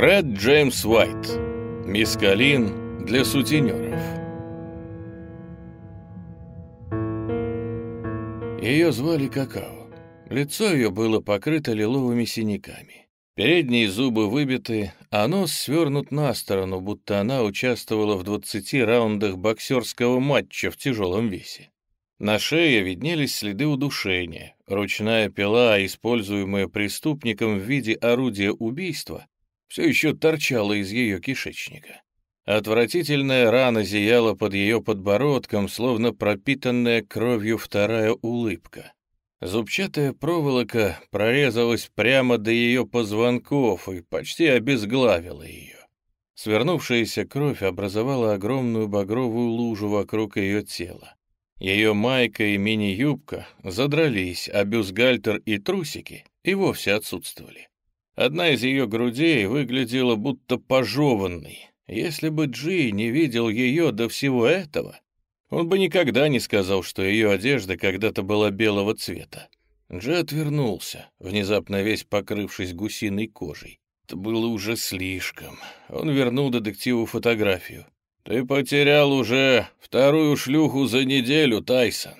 Ред Джеймс Уайт. Мискалин для сутенеров. Ее звали Какао. Лицо ее было покрыто лиловыми синяками. Передние зубы выбиты, а нос свернут на сторону, будто она участвовала в 20 раундах боксерского матча в тяжелом весе. На шее виднелись следы удушения. Ручная пила, используемая преступником в виде орудия убийства, все еще торчала из ее кишечника. Отвратительная рана зияла под ее подбородком, словно пропитанная кровью вторая улыбка. Зубчатая проволока прорезалась прямо до ее позвонков и почти обезглавила ее. Свернувшаяся кровь образовала огромную багровую лужу вокруг ее тела. Ее майка и мини-юбка задрались, а бюстгальтер и трусики и вовсе отсутствовали. Одна из ее грудей выглядела будто пожеванной. Если бы Джи не видел ее до всего этого, он бы никогда не сказал, что ее одежда когда-то была белого цвета. Джи отвернулся, внезапно весь покрывшись гусиной кожей. Это было уже слишком. Он вернул детективу фотографию. «Ты потерял уже вторую шлюху за неделю, Тайсон.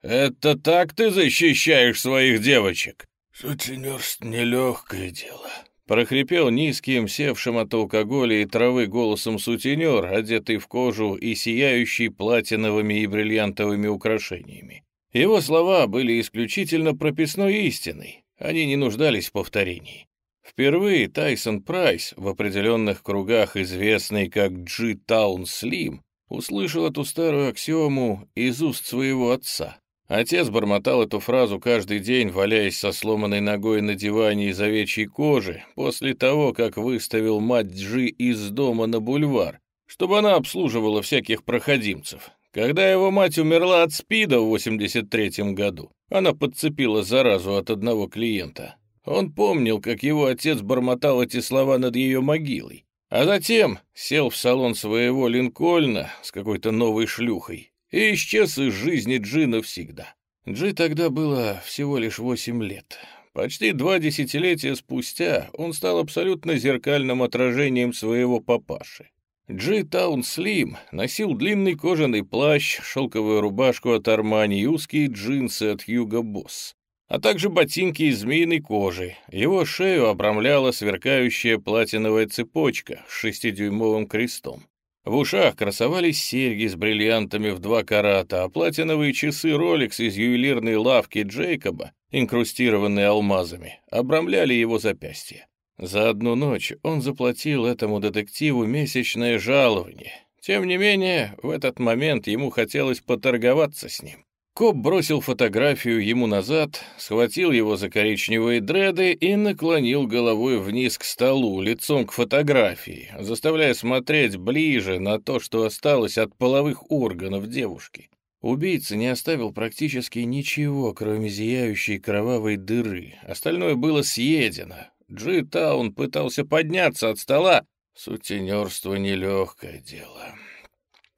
Это так ты защищаешь своих девочек?» «Сутенерство — нелегкое дело», — прохрипел низким, севшим от алкоголя и травы голосом сутенер, одетый в кожу и сияющий платиновыми и бриллиантовыми украшениями. Его слова были исключительно прописной истиной, они не нуждались в повторении. Впервые Тайсон Прайс, в определенных кругах известный как Джи Таун Слим, услышал эту старую аксиому из уст своего отца. Отец бормотал эту фразу каждый день, валяясь со сломанной ногой на диване из овечьей кожи, после того, как выставил мать Джи из дома на бульвар, чтобы она обслуживала всяких проходимцев. Когда его мать умерла от СПИДа в 83-м году, она подцепила заразу от одного клиента. Он помнил, как его отец бормотал эти слова над ее могилой, а затем сел в салон своего Линкольна с какой-то новой шлюхой и исчез из жизни Джи навсегда. Джи тогда было всего лишь восемь лет. Почти два десятилетия спустя он стал абсолютно зеркальным отражением своего папаши. Джи Таун Слим носил длинный кожаный плащ, шелковую рубашку от Армани и узкие джинсы от Юга Босс, а также ботинки из змеиной кожи. Его шею обрамляла сверкающая платиновая цепочка с шестидюймовым крестом. В ушах красовались серьги с бриллиантами в два карата, а платиновые часы Rolex из ювелирной лавки Джейкоба, инкрустированные алмазами, обрамляли его запястье. За одну ночь он заплатил этому детективу месячное жалование. Тем не менее, в этот момент ему хотелось поторговаться с ним. Коп бросил фотографию ему назад, схватил его за коричневые дреды и наклонил головой вниз к столу, лицом к фотографии, заставляя смотреть ближе на то, что осталось от половых органов девушки. Убийца не оставил практически ничего, кроме зияющей кровавой дыры. Остальное было съедено. Джи Таун пытался подняться от стола. Сутенерство — нелегкое дело.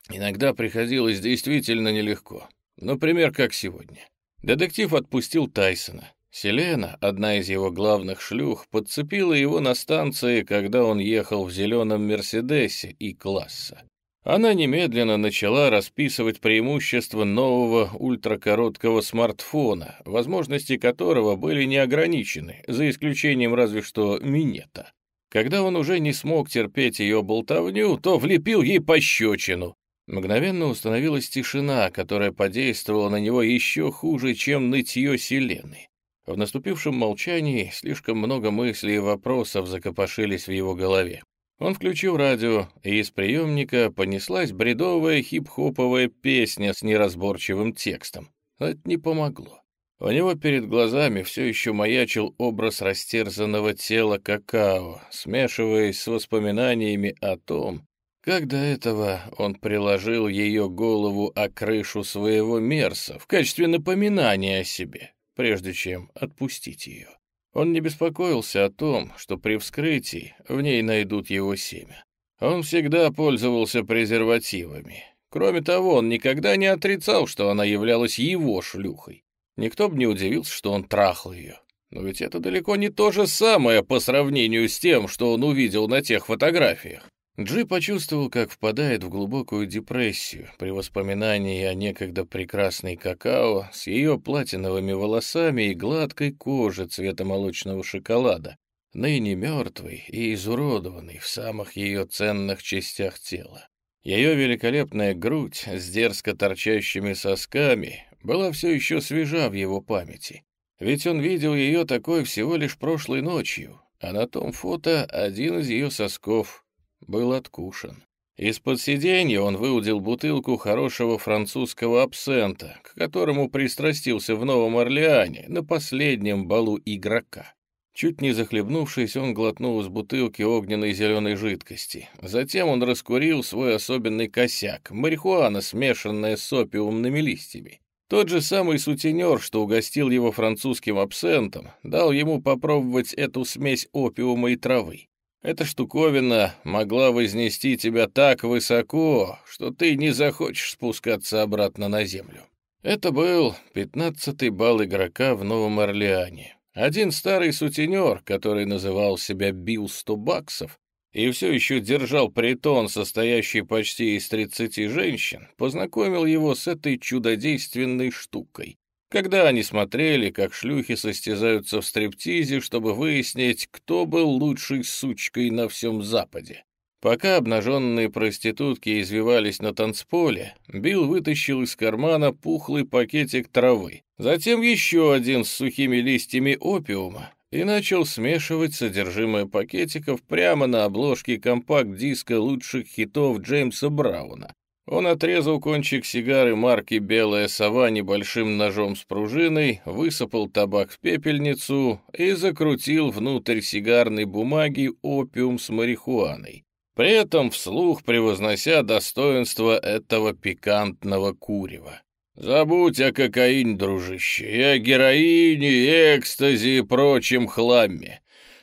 Иногда приходилось действительно нелегко. Например, как сегодня. Детектив отпустил Тайсона. Селена, одна из его главных шлюх, подцепила его на станции, когда он ехал в зеленом «Мерседесе» и класса. Она немедленно начала расписывать преимущества нового ультракороткого смартфона, возможности которого были не ограничены, за исключением разве что минета. Когда он уже не смог терпеть ее болтовню, то влепил ей пощечину, Мгновенно установилась тишина, которая подействовала на него еще хуже, чем нытье Селены. В наступившем молчании слишком много мыслей и вопросов закопошились в его голове. Он включил радио, и из приемника понеслась бредовая хип-хоповая песня с неразборчивым текстом. это не помогло. У него перед глазами все еще маячил образ растерзанного тела какао, смешиваясь с воспоминаниями о том, как до этого он приложил ее голову о крышу своего мерса в качестве напоминания о себе, прежде чем отпустить ее. Он не беспокоился о том, что при вскрытии в ней найдут его семя. Он всегда пользовался презервативами. Кроме того, он никогда не отрицал, что она являлась его шлюхой. Никто бы не удивился, что он трахал ее. Но ведь это далеко не то же самое по сравнению с тем, что он увидел на тех фотографиях. Джи почувствовал, как впадает в глубокую депрессию при воспоминании о некогда прекрасной какао с ее платиновыми волосами и гладкой кожей цвета молочного шоколада, ныне мертвый и изуродованный в самых ее ценных частях тела. Ее великолепная грудь с дерзко торчащими сосками была все еще свежа в его памяти, ведь он видел ее такой всего лишь прошлой ночью, а на том фото один из ее сосков был откушен. Из-под сиденья он выудил бутылку хорошего французского абсента, к которому пристрастился в Новом Орлеане на последнем балу игрока. Чуть не захлебнувшись, он глотнул из бутылки огненной зеленой жидкости. Затем он раскурил свой особенный косяк — марихуана, смешанная с опиумными листьями. Тот же самый сутенер, что угостил его французским абсентом, дал ему попробовать эту смесь опиума и травы. Эта штуковина могла вознести тебя так высоко, что ты не захочешь спускаться обратно на землю. Это был пятнадцатый балл игрока в Новом Орлеане. Один старый сутенер, который называл себя Билл 100 баксов, и все еще держал притон, состоящий почти из 30 женщин, познакомил его с этой чудодейственной штукой, когда они смотрели, как шлюхи состязаются в стриптизе, чтобы выяснить, кто был лучшей сучкой на всем Западе. Пока обнаженные проститутки извивались на танцполе, Билл вытащил из кармана пухлый пакетик травы, затем еще один с сухими листьями опиума и начал смешивать содержимое пакетиков прямо на обложке компакт-диска лучших хитов Джеймса Брауна, он отрезал кончик сигары марки «Белая сова» небольшим ножом с пружиной, высыпал табак в пепельницу и закрутил внутрь сигарной бумаги опиум с марихуаной, при этом вслух превознося достоинство этого пикантного курева. «Забудь о кокаине, дружище, и о героине, экстазе и прочем хламе.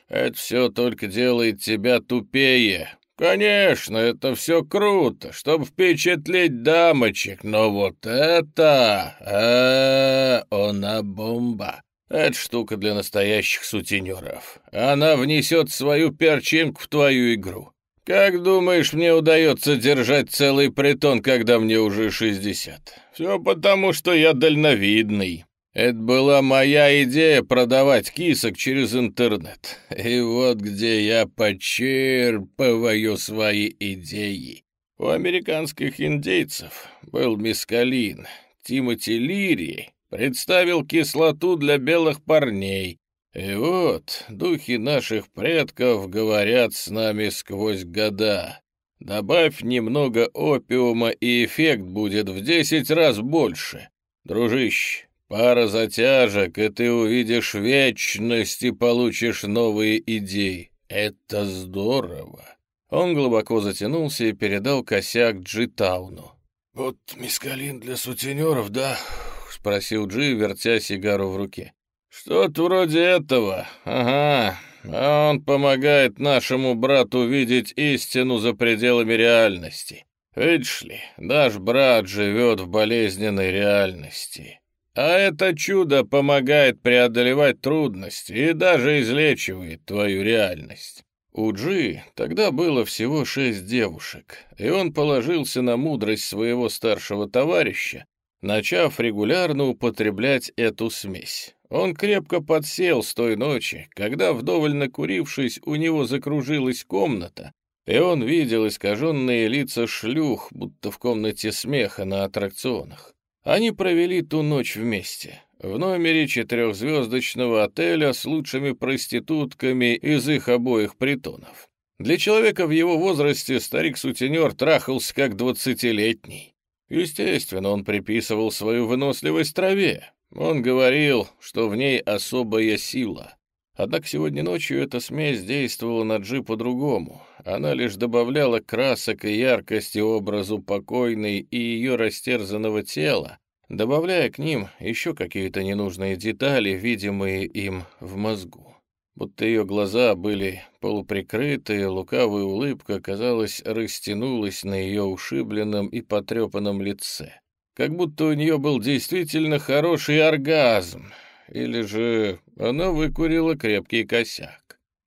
Это все только делает тебя тупее, «Конечно, это все круто, чтобы впечатлить дамочек, но вот это... а она бомба. Это штука для настоящих сутенеров. Она внесет свою перчинку в твою игру. Как думаешь, мне удается держать целый притон, когда мне уже шестьдесят? Все потому, что я дальновидный». Это была моя идея продавать кисок через интернет. И вот где я почерпываю свои идеи. У американских индейцев был мискалин. Тимоти Лири представил кислоту для белых парней. И вот духи наших предков говорят с нами сквозь года. Добавь немного опиума, и эффект будет в десять раз больше. Дружище, Пара затяжек, и ты увидишь вечность и получишь новые идеи. Это здорово. Он глубоко затянулся и передал косяк Джитауну. «Вот мискалин для сутенеров, да?» — спросил Джи, вертя сигару в руке. «Что-то вроде этого. Ага. Он помогает нашему брату видеть истину за пределами реальности. Видишь ли, наш брат живет в болезненной реальности. А это чудо помогает преодолевать трудности и даже излечивает твою реальность. У Джи тогда было всего шесть девушек, и он положился на мудрость своего старшего товарища, начав регулярно употреблять эту смесь. Он крепко подсел с той ночи, когда, вдоволь накурившись, у него закружилась комната, и он видел искаженные лица шлюх, будто в комнате смеха на аттракционах. Они провели ту ночь вместе, в номере четырехзвездочного отеля с лучшими проститутками из их обоих притонов. Для человека в его возрасте старик-сутенер трахался как двадцатилетний. Естественно, он приписывал свою выносливость траве. Он говорил, что в ней особая сила. Однако сегодня ночью эта смесь действовала на Джи по-другому. Она лишь добавляла красок и яркости образу покойной и ее растерзанного тела, добавляя к ним еще какие-то ненужные детали, видимые им в мозгу. Будто ее глаза были полуприкрыты, лукавая улыбка, казалось, растянулась на ее ушибленном и потрепанном лице. Как будто у нее был действительно хороший оргазм, или же она выкурила крепкий косяк.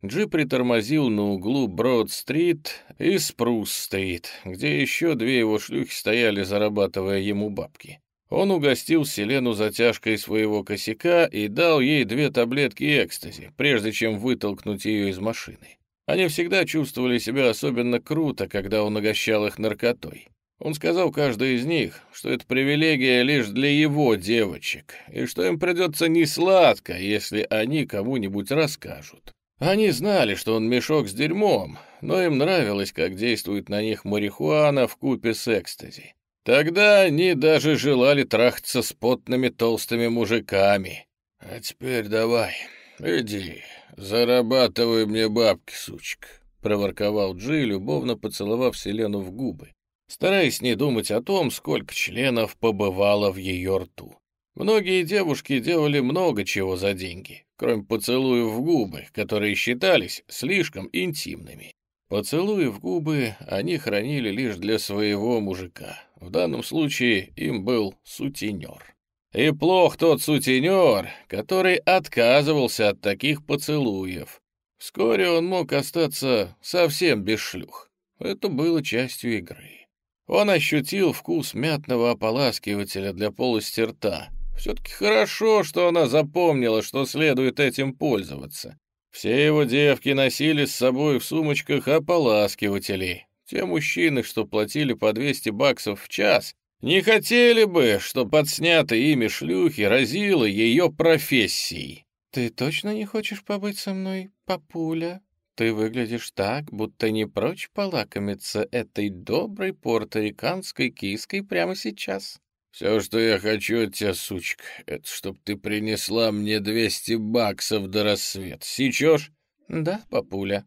Джи притормозил на углу Брод-стрит и Спрус-стрит, где еще две его шлюхи стояли, зарабатывая ему бабки. Он угостил Селену затяжкой своего косяка и дал ей две таблетки экстази, прежде чем вытолкнуть ее из машины. Они всегда чувствовали себя особенно круто, когда он угощал их наркотой. Он сказал каждой из них, что это привилегия лишь для его девочек, и что им придется несладко, если они кому-нибудь расскажут. Они знали, что он мешок с дерьмом, но им нравилось, как действует на них марихуана в купе с экстази. Тогда они даже желали трахаться с потными толстыми мужиками. А теперь давай, иди, зарабатывай мне бабки, сучка, проворковал Джи, любовно поцеловав Селену в губы, стараясь не думать о том, сколько членов побывало в ее рту. Многие девушки делали много чего за деньги, кроме поцелуев в губы, которые считались слишком интимными. Поцелуи в губы они хранили лишь для своего мужика. В данном случае им был сутенер. И плох тот сутенер, который отказывался от таких поцелуев. Вскоре он мог остаться совсем без шлюх. Это было частью игры. Он ощутил вкус мятного ополаскивателя для полости рта. Все-таки хорошо, что она запомнила, что следует этим пользоваться. Все его девки носили с собой в сумочках ополаскиватели. Те мужчины, что платили по 200 баксов в час, не хотели бы, что подснятые ими шлюхи разило ее профессией. «Ты точно не хочешь побыть со мной, папуля? Ты выглядишь так, будто не прочь полакомиться этой доброй порториканской киской прямо сейчас». «Все, что я хочу от тебя, сучка, это чтоб ты принесла мне 200 баксов до рассвета. Сечешь?» «Да, папуля».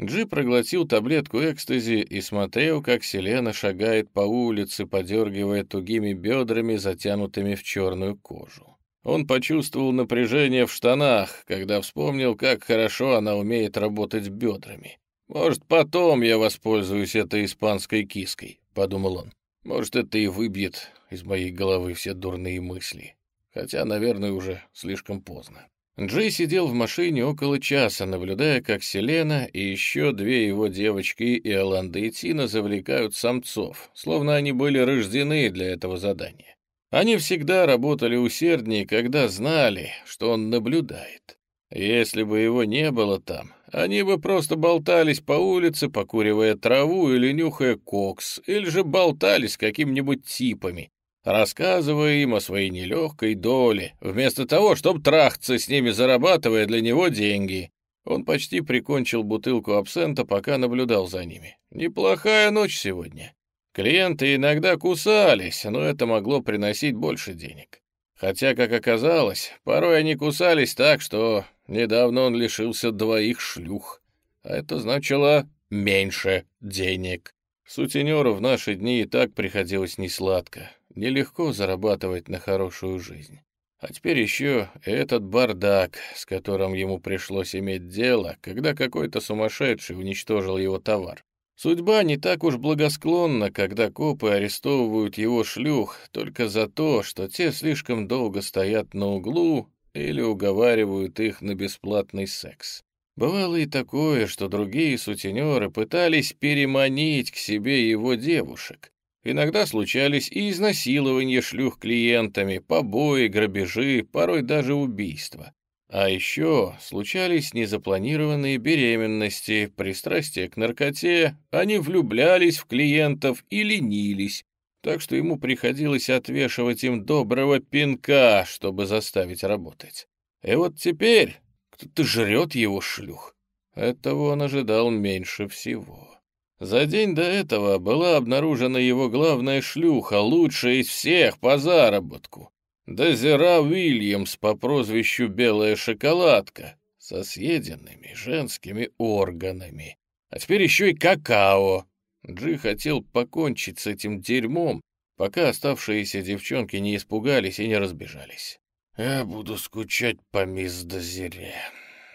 Джи проглотил таблетку экстази и смотрел, как Селена шагает по улице, подергивая тугими бедрами, затянутыми в черную кожу. Он почувствовал напряжение в штанах, когда вспомнил, как хорошо она умеет работать бедрами. «Может, потом я воспользуюсь этой испанской киской», — подумал он. «Может, это и выбьет из моей головы все дурные мысли. Хотя, наверное, уже слишком поздно. Джей сидел в машине около часа, наблюдая, как Селена и еще две его девочки и Аланда и Тина завлекают самцов, словно они были рождены для этого задания. Они всегда работали усерднее, когда знали, что он наблюдает. Если бы его не было там, они бы просто болтались по улице, покуривая траву или нюхая кокс, или же болтались с какими-нибудь типами, рассказывая им о своей нелегкой доле, вместо того, чтобы трахаться с ними, зарабатывая для него деньги. Он почти прикончил бутылку абсента, пока наблюдал за ними. Неплохая ночь сегодня. Клиенты иногда кусались, но это могло приносить больше денег. Хотя, как оказалось, порой они кусались так, что недавно он лишился двоих шлюх. А это значило меньше денег. Сутенеру в наши дни и так приходилось несладко. Нелегко зарабатывать на хорошую жизнь. А теперь еще этот бардак, с которым ему пришлось иметь дело, когда какой-то сумасшедший уничтожил его товар. Судьба не так уж благосклонна, когда копы арестовывают его шлюх только за то, что те слишком долго стоят на углу или уговаривают их на бесплатный секс. Бывало и такое, что другие сутенеры пытались переманить к себе его девушек, Иногда случались и изнасилования шлюх клиентами, побои, грабежи, порой даже убийства. А еще случались незапланированные беременности, пристрастие к наркоте, они влюблялись в клиентов и ленились, так что ему приходилось отвешивать им доброго пинка, чтобы заставить работать. И вот теперь кто-то жрет его шлюх. Этого он ожидал меньше всего. За день до этого была обнаружена его главная шлюха, лучшая из всех по заработку. Дезера Уильямс по прозвищу «Белая шоколадка» со съеденными женскими органами. А теперь еще и какао. Джи хотел покончить с этим дерьмом, пока оставшиеся девчонки не испугались и не разбежались. «Я буду скучать по мисс Дозере»,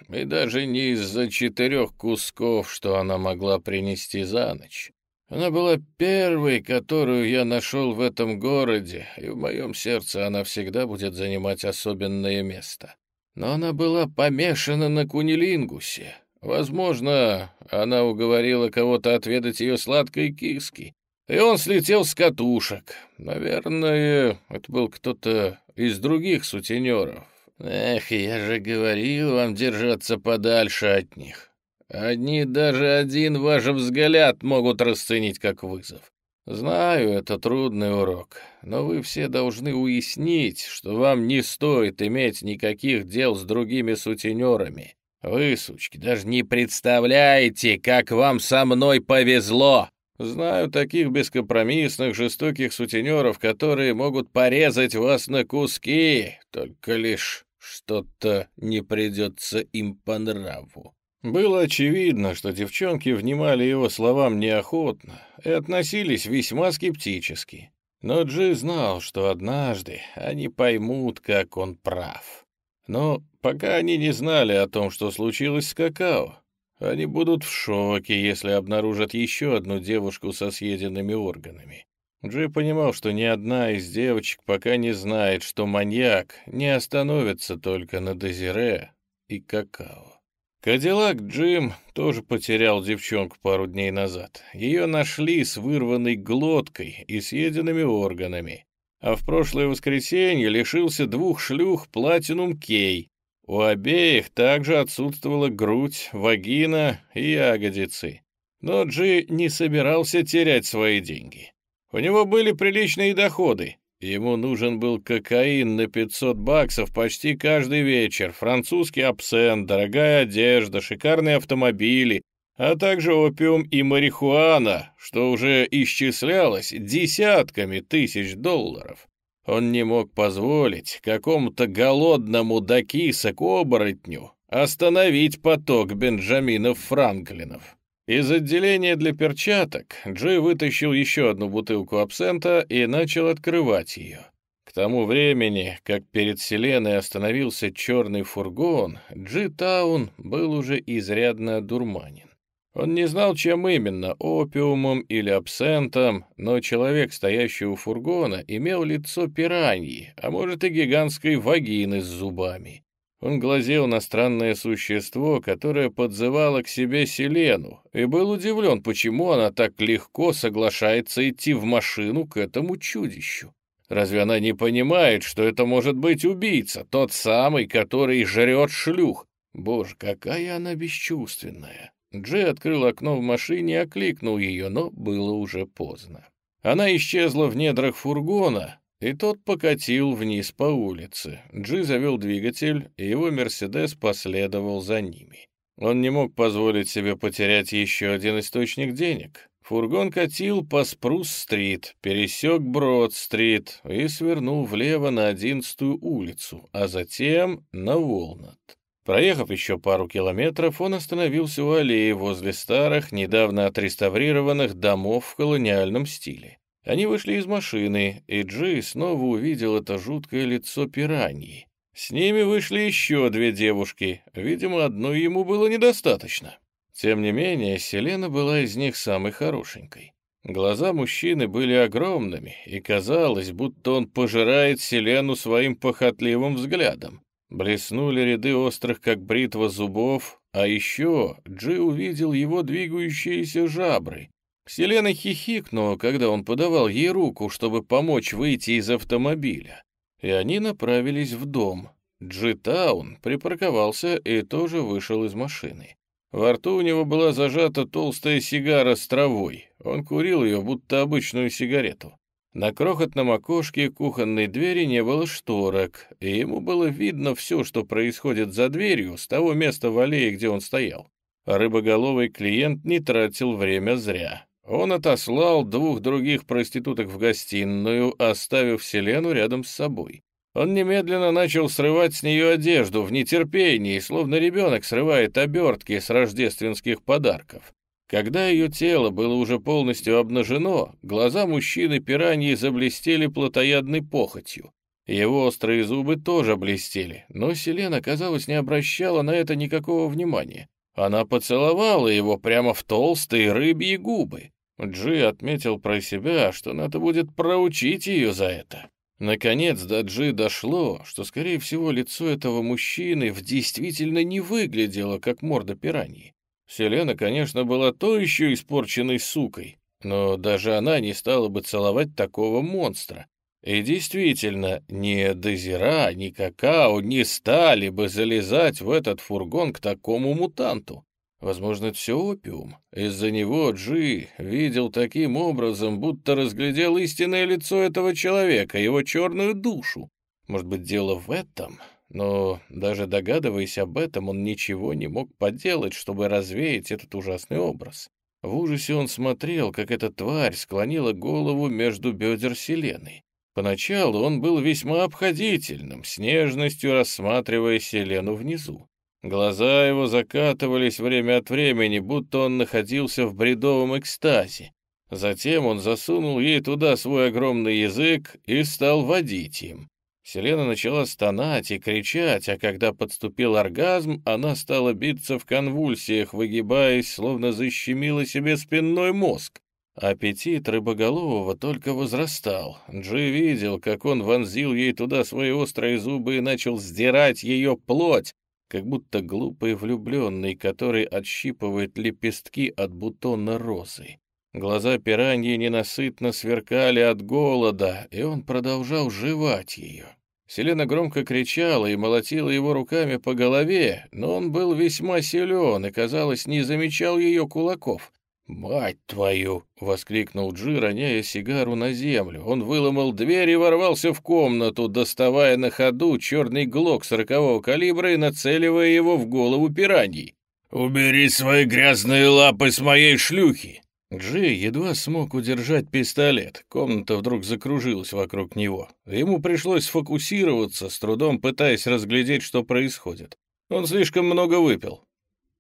и даже не из-за четырех кусков, что она могла принести за ночь, Она была первой, которую я нашел в этом городе, и в моем сердце она всегда будет занимать особенное место. Но она была помешана на кунилингусе. Возможно, она уговорила кого-то отведать ее сладкой киски, и он слетел с катушек. Наверное, это был кто-то из других сутенеров. Эх, я же говорил вам держаться подальше от них. Они даже один ваш взгляд могут расценить как вызов. Знаю, это трудный урок, но вы все должны уяснить, что вам не стоит иметь никаких дел с другими сутенерами. Вы, сучки, даже не представляете, как вам со мной повезло. Знаю таких бескомпромиссных, жестоких сутенеров, которые могут порезать вас на куски, только лишь что-то не придется им по нраву. Было очевидно, что девчонки внимали его словам неохотно и относились весьма скептически. Но Джи знал, что однажды они поймут, как он прав. Но пока они не знали о том, что случилось с какао, они будут в шоке, если обнаружат еще одну девушку со съеденными органами. Джи понимал, что ни одна из девочек пока не знает, что маньяк не остановится только на Дезире и какао. Кадиллак Джим тоже потерял девчонку пару дней назад. Ее нашли с вырванной глоткой и съеденными органами. А в прошлое воскресенье лишился двух шлюх Платинум Кей. У обеих также отсутствовала грудь, вагина и ягодицы. Но Джи не собирался терять свои деньги. У него были приличные доходы, Ему нужен был кокаин на 500 баксов почти каждый вечер, французский абсент, дорогая одежда, шикарные автомобили, а также опиум и марихуана, что уже исчислялось десятками тысяч долларов. Он не мог позволить какому-то голодному докиса-оборотню остановить поток Бенджаминов Франклинов. Из отделения для перчаток Джей вытащил еще одну бутылку абсента и начал открывать ее. К тому времени, как перед Селеной остановился черный фургон, Джи Таун был уже изрядно одурманен. Он не знал, чем именно, опиумом или абсентом, но человек, стоящий у фургона, имел лицо пираньи, а может и гигантской вагины с зубами. Он глазел на странное существо, которое подзывало к себе Селену, и был удивлен, почему она так легко соглашается идти в машину к этому чудищу. Разве она не понимает, что это может быть убийца, тот самый, который жрет шлюх? Боже, какая она бесчувственная. Джей открыл окно в машине и окликнул ее, но было уже поздно. Она исчезла в недрах фургона, и тот покатил вниз по улице. Джи завел двигатель, и его «Мерседес» последовал за ними. Он не мог позволить себе потерять еще один источник денег. Фургон катил по Спрус-стрит, пересек Брод-стрит и свернул влево на одиннадцатую улицу, а затем на Волнат. Проехав еще пару километров, он остановился у аллеи возле старых, недавно отреставрированных домов в колониальном стиле. Они вышли из машины, и Джи снова увидел это жуткое лицо пираньи. С ними вышли еще две девушки, видимо, одной ему было недостаточно. Тем не менее, Селена была из них самой хорошенькой. Глаза мужчины были огромными, и казалось, будто он пожирает Селену своим похотливым взглядом. Блеснули ряды острых, как бритва, зубов, а еще Джи увидел его двигающиеся жабры, Селена хихикнула, когда он подавал ей руку, чтобы помочь выйти из автомобиля, и они направились в дом. Джитаун припарковался и тоже вышел из машины. Во рту у него была зажата толстая сигара с травой. Он курил ее, будто обычную сигарету. На крохотном окошке кухонной двери не было шторок, и ему было видно все, что происходит за дверью, с того места в аллее, где он стоял. Рыбоголовый клиент не тратил время зря. Он отослал двух других проституток в гостиную, оставив Селену рядом с собой. Он немедленно начал срывать с нее одежду в нетерпении, словно ребенок срывает обертки с рождественских подарков. Когда ее тело было уже полностью обнажено, глаза мужчины пираньи заблестели плотоядной похотью. Его острые зубы тоже блестели, но Селена, казалось, не обращала на это никакого внимания. Она поцеловала его прямо в толстые рыбьи губы. Джи отметил про себя, что надо будет проучить ее за это. Наконец до Джи дошло, что, скорее всего, лицо этого мужчины в действительно не выглядело, как морда пираньи. Селена, конечно, была то еще испорченной сукой, но даже она не стала бы целовать такого монстра. И действительно, ни Дезира, ни Какао не стали бы залезать в этот фургон к такому мутанту. Возможно, это все опиум. Из-за него Джи видел таким образом, будто разглядел истинное лицо этого человека, его черную душу. Может быть, дело в этом? Но даже догадываясь об этом, он ничего не мог поделать, чтобы развеять этот ужасный образ. В ужасе он смотрел, как эта тварь склонила голову между бедер Селены. Поначалу он был весьма обходительным, с нежностью рассматривая Селену внизу. Глаза его закатывались время от времени, будто он находился в бредовом экстазе. Затем он засунул ей туда свой огромный язык и стал водить им. Селена начала стонать и кричать, а когда подступил оргазм, она стала биться в конвульсиях, выгибаясь, словно защемила себе спинной мозг. Аппетит рыбоголового только возрастал. Джи видел, как он вонзил ей туда свои острые зубы и начал сдирать ее плоть, как будто глупый влюбленный, который отщипывает лепестки от бутона розы. Глаза пираньи ненасытно сверкали от голода, и он продолжал жевать ее. Селена громко кричала и молотила его руками по голове, но он был весьма силен и, казалось, не замечал ее кулаков. «Мать твою!» — воскликнул Джи, роняя сигару на землю. Он выломал дверь и ворвался в комнату, доставая на ходу черный глок сорокового калибра и нацеливая его в голову пираньи. «Убери свои грязные лапы с моей шлюхи!» Джи едва смог удержать пистолет. Комната вдруг закружилась вокруг него. Ему пришлось сфокусироваться, с трудом пытаясь разглядеть, что происходит. Он слишком много выпил.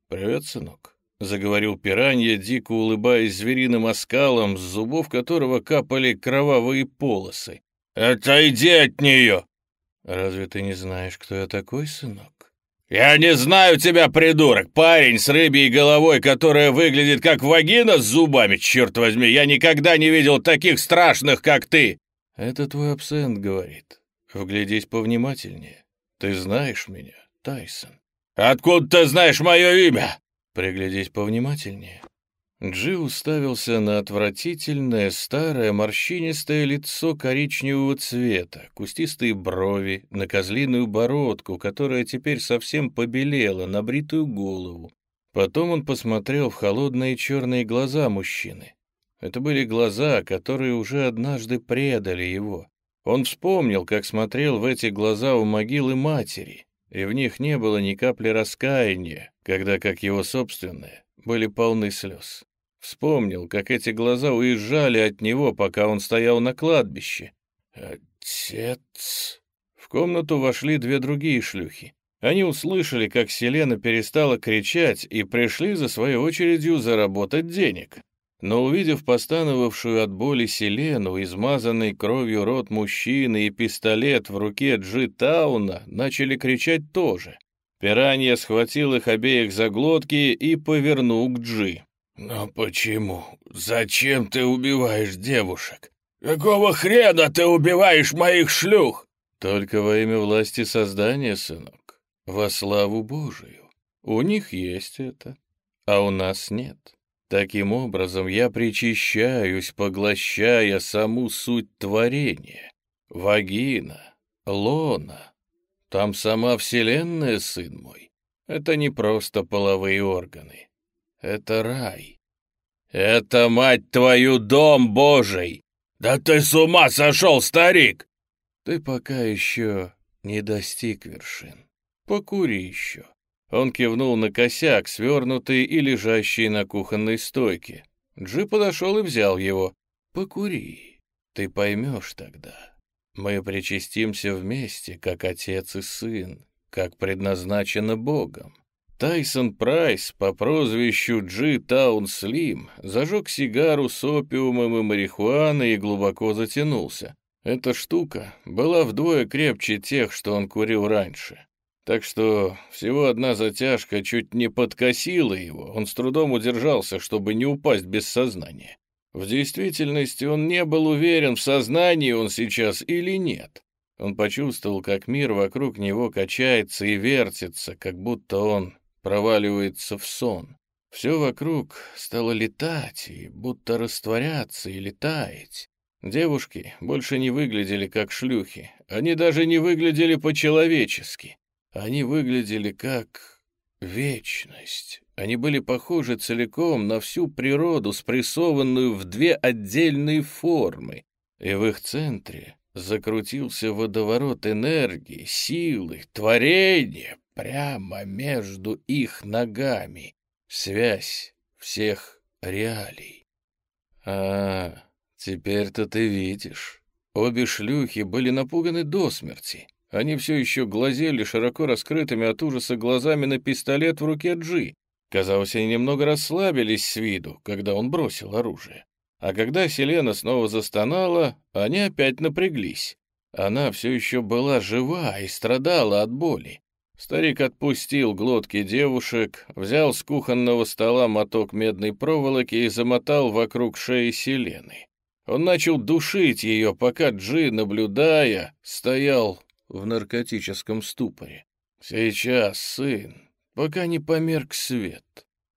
«Привет, сынок», — заговорил пиранья, дико улыбаясь звериным оскалом, с зубов которого капали кровавые полосы. «Отойди от нее!» «Разве ты не знаешь, кто я такой, сынок?» «Я не знаю тебя, придурок! Парень с рыбьей головой, которая выглядит как вагина с зубами, черт возьми! Я никогда не видел таких страшных, как ты!» «Это твой абсент говорит. Вглядись повнимательнее. Ты знаешь меня, Тайсон». «Откуда ты знаешь мое имя?» «Приглядись повнимательнее. Джи уставился на отвратительное, старое, морщинистое лицо коричневого цвета, кустистые брови, на козлиную бородку, которая теперь совсем побелела, на бритую голову. Потом он посмотрел в холодные черные глаза мужчины. Это были глаза, которые уже однажды предали его. Он вспомнил, как смотрел в эти глаза у могилы матери, и в них не было ни капли раскаяния, когда, как его собственное, были полны слез. Вспомнил, как эти глаза уезжали от него, пока он стоял на кладбище. «Отец...» В комнату вошли две другие шлюхи. Они услышали, как Селена перестала кричать и пришли за своей очередью заработать денег. Но увидев постановавшую от боли Селену, измазанный кровью рот мужчины и пистолет в руке Джи Тауна, начали кричать тоже. Пиранья схватил их обеих за глотки и повернул к Джи. «Но почему? Зачем ты убиваешь девушек? Какого хрена ты убиваешь моих шлюх?» «Только во имя власти создания, сынок, во славу Божию. У них есть это, а у нас нет. Таким образом я причащаюсь, поглощая саму суть творения. Вагина, лона, там сама Вселенная, сын мой. Это не просто половые органы. Это рай. Это, мать твою, дом божий! Да ты с ума сошел, старик! Ты пока еще не достиг вершин. Покури еще. Он кивнул на косяк, свернутый и лежащий на кухонной стойке. Джи подошел и взял его. «Покури, ты поймешь тогда. Мы причастимся вместе, как отец и сын, как предназначено Богом. Тайсон Прайс по прозвищу Джи Таун Слим зажег сигару с опиумом и марихуаной и глубоко затянулся. Эта штука была вдвое крепче тех, что он курил раньше. Так что всего одна затяжка чуть не подкосила его, он с трудом удержался, чтобы не упасть без сознания. В действительности он не был уверен, в сознании он сейчас или нет. Он почувствовал, как мир вокруг него качается и вертится, как будто он проваливается в сон. Все вокруг стало летать и будто растворяться или таять. Девушки больше не выглядели как шлюхи. Они даже не выглядели по-человечески. Они выглядели как вечность. Они были похожи целиком на всю природу, спрессованную в две отдельные формы. И в их центре закрутился водоворот энергии, силы, творения прямо между их ногами. Связь всех реалий. А, теперь-то ты видишь. Обе шлюхи были напуганы до смерти. Они все еще глазели широко раскрытыми от ужаса глазами на пистолет в руке Джи. Казалось, они немного расслабились с виду, когда он бросил оружие. А когда Селена снова застонала, они опять напряглись. Она все еще была жива и страдала от боли. Старик отпустил глотки девушек, взял с кухонного стола моток медной проволоки и замотал вокруг шеи Селены. Он начал душить ее, пока Джи, наблюдая, стоял в наркотическом ступоре. «Сейчас, сын, пока не померк свет».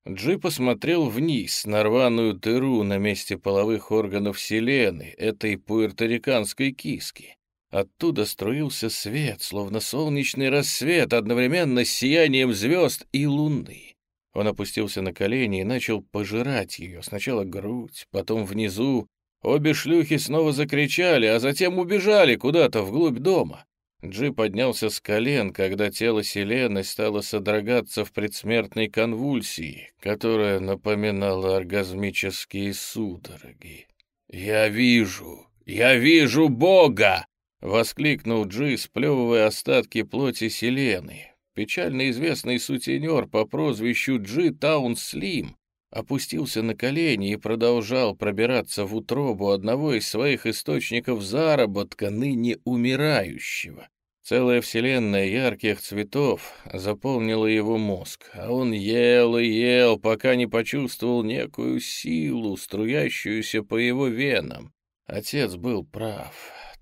Джи посмотрел вниз на рваную дыру на месте половых органов Селены, этой пуэрториканской киски. Оттуда струился свет, словно солнечный рассвет, одновременно с сиянием звезд и луны. Он опустился на колени и начал пожирать ее, сначала грудь, потом внизу. Обе шлюхи снова закричали, а затем убежали куда-то вглубь дома. Джи поднялся с колен, когда тело Селены стало содрогаться в предсмертной конвульсии, которая напоминала оргазмические судороги. «Я вижу! Я вижу Бога!» — воскликнул Джи, сплевывая остатки плоти Селены. Печально известный сутенер по прозвищу Джи Таун Слим опустился на колени и продолжал пробираться в утробу одного из своих источников заработка, ныне умирающего. Целая вселенная ярких цветов заполнила его мозг, а он ел и ел, пока не почувствовал некую силу, струящуюся по его венам. Отец был прав.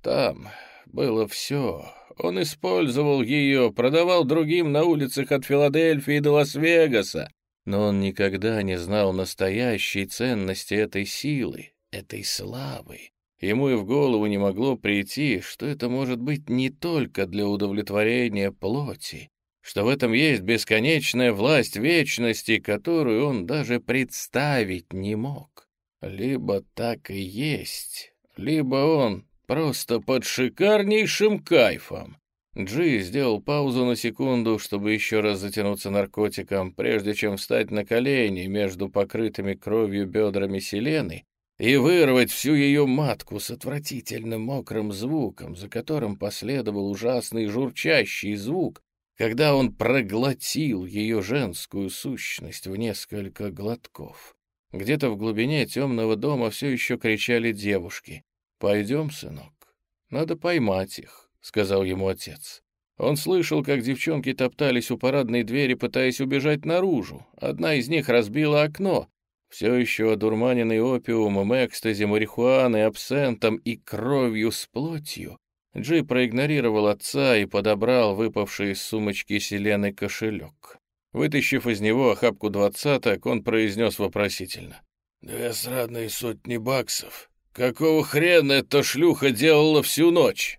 Там, было все. Он использовал ее, продавал другим на улицах от Филадельфии до Лас-Вегаса, но он никогда не знал настоящей ценности этой силы, этой славы. Ему и в голову не могло прийти, что это может быть не только для удовлетворения плоти, что в этом есть бесконечная власть вечности, которую он даже представить не мог. Либо так и есть, либо он Просто под шикарнейшим кайфом. Джи сделал паузу на секунду, чтобы еще раз затянуться наркотиком, прежде чем встать на колени между покрытыми кровью бедрами Селены и вырвать всю ее матку с отвратительным мокрым звуком, за которым последовал ужасный журчащий звук, когда он проглотил ее женскую сущность в несколько глотков. Где-то в глубине темного дома все еще кричали девушки. «Пойдем, сынок, надо поймать их», — сказал ему отец. Он слышал, как девчонки топтались у парадной двери, пытаясь убежать наружу. Одна из них разбила окно. Все еще одурманенный опиумом, экстази, марихуаной, абсентом и кровью с плотью, Джи проигнорировал отца и подобрал выпавший из сумочки Селены кошелек. Вытащив из него охапку двадцаток, он произнес вопросительно. «Две срадные сотни баксов. Какого хрена эта шлюха делала всю ночь?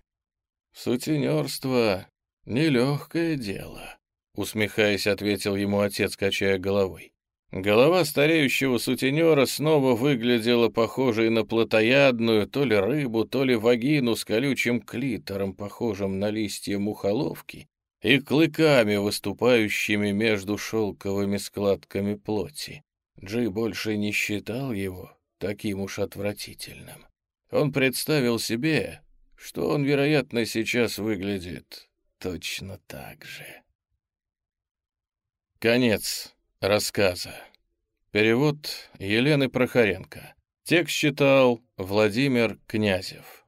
Сутенерство — нелегкое дело, — усмехаясь, ответил ему отец, качая головой. Голова стареющего сутенера снова выглядела похожей на плотоядную то ли рыбу, то ли вагину с колючим клитором, похожим на листья мухоловки, и клыками, выступающими между шелковыми складками плоти. Джи больше не считал его таким уж отвратительным. Он представил себе, что он, вероятно, сейчас выглядит точно так же. Конец рассказа. Перевод Елены Прохоренко. Текст читал Владимир Князев.